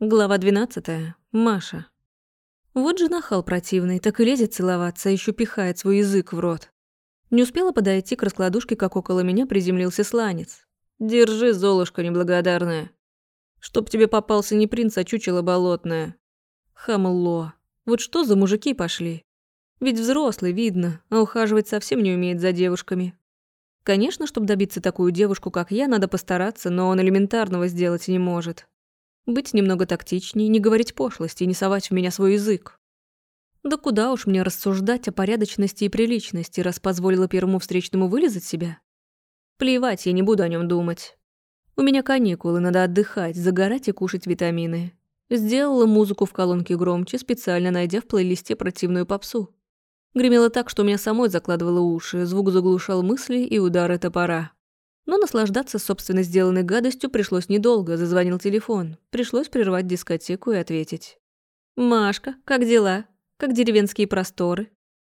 Глава 12. Маша. Вот же нахал противный, так и лезет целоваться, а еще пихает свой язык в рот. Не успела подойти к раскладушке, как около меня приземлился сланец. «Держи, золушка неблагодарная. Чтоб тебе попался не принц, а чучело болотное». Хамло. Вот что за мужики пошли? Ведь взрослый, видно, а ухаживать совсем не умеет за девушками. Конечно, чтобы добиться такую девушку, как я, надо постараться, но он элементарного сделать не может. Быть немного тактичнее, не говорить пошлости и не совать в меня свой язык. Да куда уж мне рассуждать о порядочности и приличности, раз позволила первому встречному вылезать себя? Плевать, я не буду о нем думать. У меня каникулы, надо отдыхать, загорать и кушать витамины. Сделала музыку в колонке громче, специально найдя в плейлисте противную попсу. Гремело так, что меня самой закладывало уши, звук заглушал мысли и удары топора. Но наслаждаться собственно сделанной гадостью пришлось недолго, зазвонил телефон. Пришлось прервать дискотеку и ответить. «Машка, как дела? Как деревенские просторы?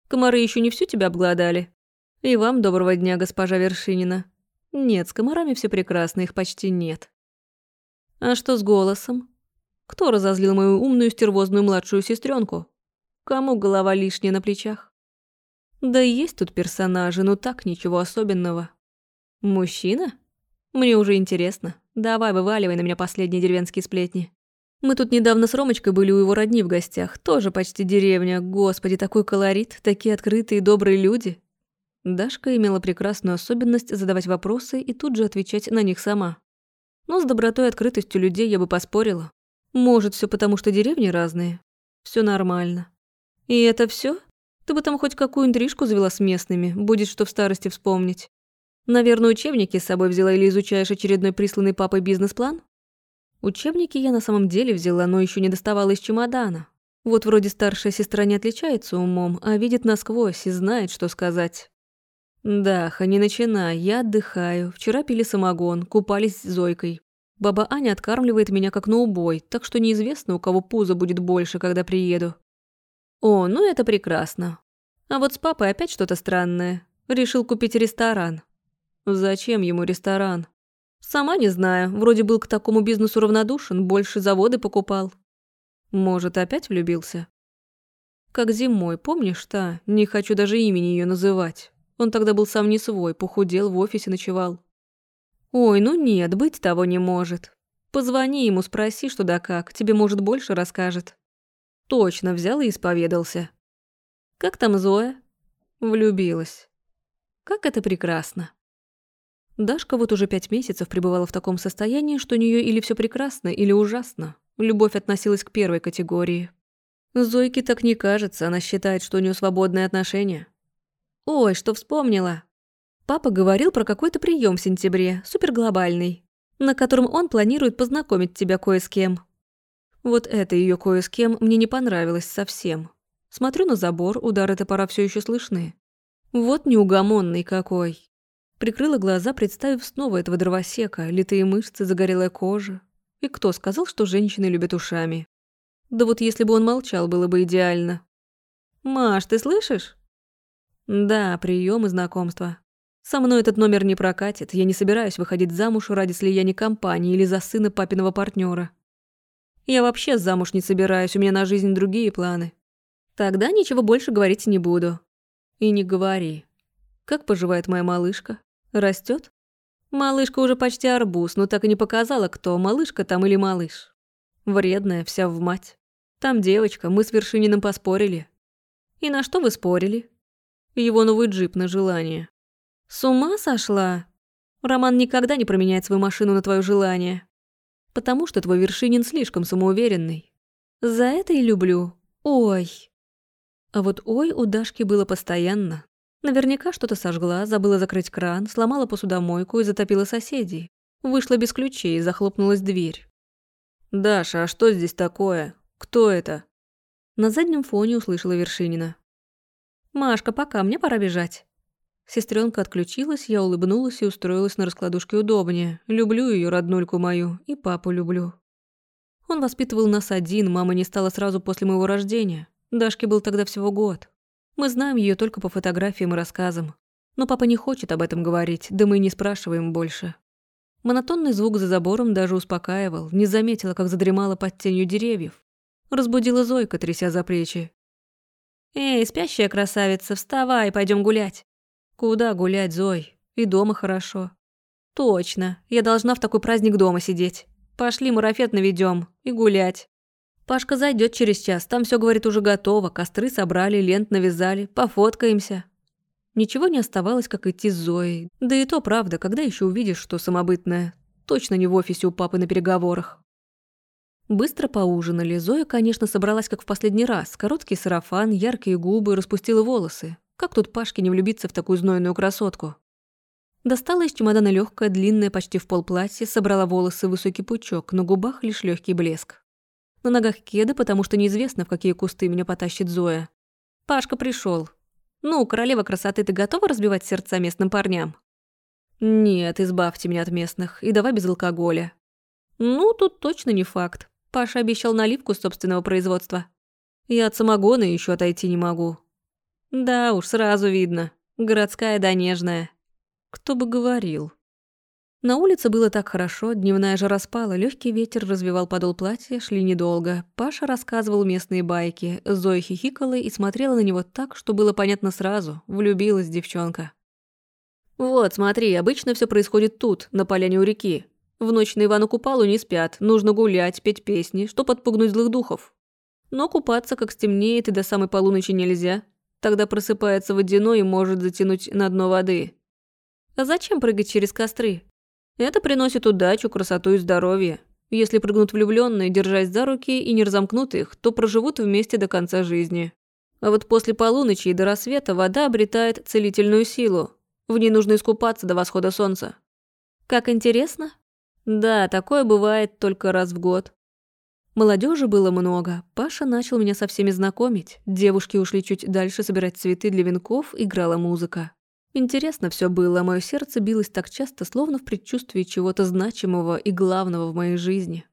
Комары еще не всю тебя обглодали? И вам доброго дня, госпожа Вершинина. Нет, с комарами все прекрасно, их почти нет. А что с голосом? Кто разозлил мою умную стервозную младшую сестренку? Кому голова лишняя на плечах? Да есть тут персонажи, но так ничего особенного. «Мужчина? Мне уже интересно. Давай, вываливай на меня последние деревенские сплетни. Мы тут недавно с Ромочкой были у его родни в гостях. Тоже почти деревня. Господи, такой колорит, такие открытые добрые люди». Дашка имела прекрасную особенность задавать вопросы и тут же отвечать на них сама. Но с добротой и открытостью людей я бы поспорила. Может, все потому, что деревни разные. Все нормально. И это все? Ты бы там хоть какую интрижку завела с местными, будет что в старости вспомнить. Наверное, учебники с собой взяла или изучаешь очередной присланный папой бизнес-план? Учебники я на самом деле взяла, но еще не доставала из чемодана. Вот вроде старшая сестра не отличается умом, а видит насквозь и знает, что сказать. «Даха, не начинай, я отдыхаю. Вчера пили самогон, купались с Зойкой. Баба Аня откармливает меня как на убой, так что неизвестно, у кого пузо будет больше, когда приеду. О, ну это прекрасно. А вот с папой опять что-то странное. Решил купить ресторан. Зачем ему ресторан? Сама не знаю, вроде был к такому бизнесу равнодушен, больше заводы покупал. Может, опять влюбился? Как зимой, помнишь, та? Не хочу даже имени ее называть. Он тогда был сам не свой, похудел, в офисе ночевал. Ой, ну нет, быть того не может. Позвони ему, спроси, что да как, тебе, может, больше расскажет. Точно, взял и исповедался. Как там Зоя? Влюбилась. Как это прекрасно. Дашка вот уже пять месяцев пребывала в таком состоянии, что у нее или все прекрасно, или ужасно. Любовь относилась к первой категории. Зойке так не кажется, она считает, что у нее свободные отношения. Ой, что вспомнила. Папа говорил про какой-то прием в сентябре, суперглобальный, на котором он планирует познакомить тебя кое с кем. Вот это ее кое с кем мне не понравилось совсем. Смотрю на забор, удары топора все еще слышны. Вот неугомонный какой. Прикрыла глаза, представив снова этого дровосека, литые мышцы, загорелая кожа. И кто сказал, что женщины любят ушами? Да вот если бы он молчал, было бы идеально. «Маш, ты слышишь?» «Да, прием и знакомство. Со мной этот номер не прокатит, я не собираюсь выходить замуж ради слияния компании или за сына папиного партнера. Я вообще замуж не собираюсь, у меня на жизнь другие планы. Тогда ничего больше говорить не буду. И не говори. Как поживает моя малышка? Растет? Малышка уже почти арбуз, но так и не показала, кто, малышка там или малыш. Вредная, вся в мать. Там девочка, мы с Вершининым поспорили. И на что вы спорили? Его новый джип на желание. С ума сошла? Роман никогда не променяет свою машину на твое желание. Потому что твой Вершинин слишком самоуверенный. За это и люблю. Ой. А вот ой у Дашки было постоянно. Наверняка что-то сожгла, забыла закрыть кран, сломала посудомойку и затопила соседей. Вышла без ключей, и захлопнулась дверь. «Даша, а что здесь такое? Кто это?» На заднем фоне услышала Вершинина. «Машка, пока, мне пора бежать». Сестренка отключилась, я улыбнулась и устроилась на раскладушке удобнее. Люблю ее, роднульку мою, и папу люблю. Он воспитывал нас один, мама не стала сразу после моего рождения. Дашке был тогда всего год. Мы знаем ее только по фотографиям и рассказам. Но папа не хочет об этом говорить, да мы и не спрашиваем больше. Монотонный звук за забором даже успокаивал, не заметила, как задремала под тенью деревьев. Разбудила Зойка, тряся за плечи. «Эй, спящая красавица, вставай, пойдем гулять». «Куда гулять, Зой? И дома хорошо». «Точно, я должна в такой праздник дома сидеть. Пошли, марафет наведем и гулять». Пашка зайдет через час, там все говорит уже готово, костры собрали, лент навязали, пофоткаемся. Ничего не оставалось, как идти с Зоей. Да и то правда, когда еще увидишь, что самобытное. Точно не в офисе у папы на переговорах. Быстро поужинали. Зоя, конечно, собралась как в последний раз. Короткий сарафан, яркие губы, распустила волосы. Как тут Пашке не влюбиться в такую знойную красотку? Достала из чемодана легкое, длинное, почти в пол платье, собрала волосы в высокий пучок, на губах лишь легкий блеск. На ногах кеды, потому что неизвестно, в какие кусты меня потащит Зоя. Пашка пришел. «Ну, королева красоты, ты готова разбивать сердца местным парням?» «Нет, избавьте меня от местных, и давай без алкоголя». «Ну, тут точно не факт. Паша обещал наливку собственного производства. Я от самогона еще отойти не могу». «Да уж, сразу видно. Городская да нежная». «Кто бы говорил». На улице было так хорошо, дневная жара спала, легкий ветер развивал подол платья, шли недолго. Паша рассказывал местные байки, Зоя хихикала и смотрела на него так, что было понятно сразу, влюбилась девчонка. «Вот, смотри, обычно все происходит тут, на поляне у реки. В ночь на Ивану Купалу не спят, нужно гулять, петь песни, чтоб отпугнуть злых духов. Но купаться, как стемнеет, и до самой полуночи нельзя. Тогда просыпается водяной и может затянуть на дно воды. А зачем прыгать через костры? Это приносит удачу, красоту и здоровье. Если прыгнут влюбленные, держась за руки и не разомкнут их, то проживут вместе до конца жизни. А вот после полуночи и до рассвета вода обретает целительную силу. В ней нужно искупаться до восхода солнца. Как интересно? Да, такое бывает только раз в год. Молодежи было много. Паша начал меня со всеми знакомить. Девушки ушли чуть дальше собирать цветы для венков, играла музыка. Интересно все было, мое сердце билось так часто, словно в предчувствии чего-то значимого и главного в моей жизни.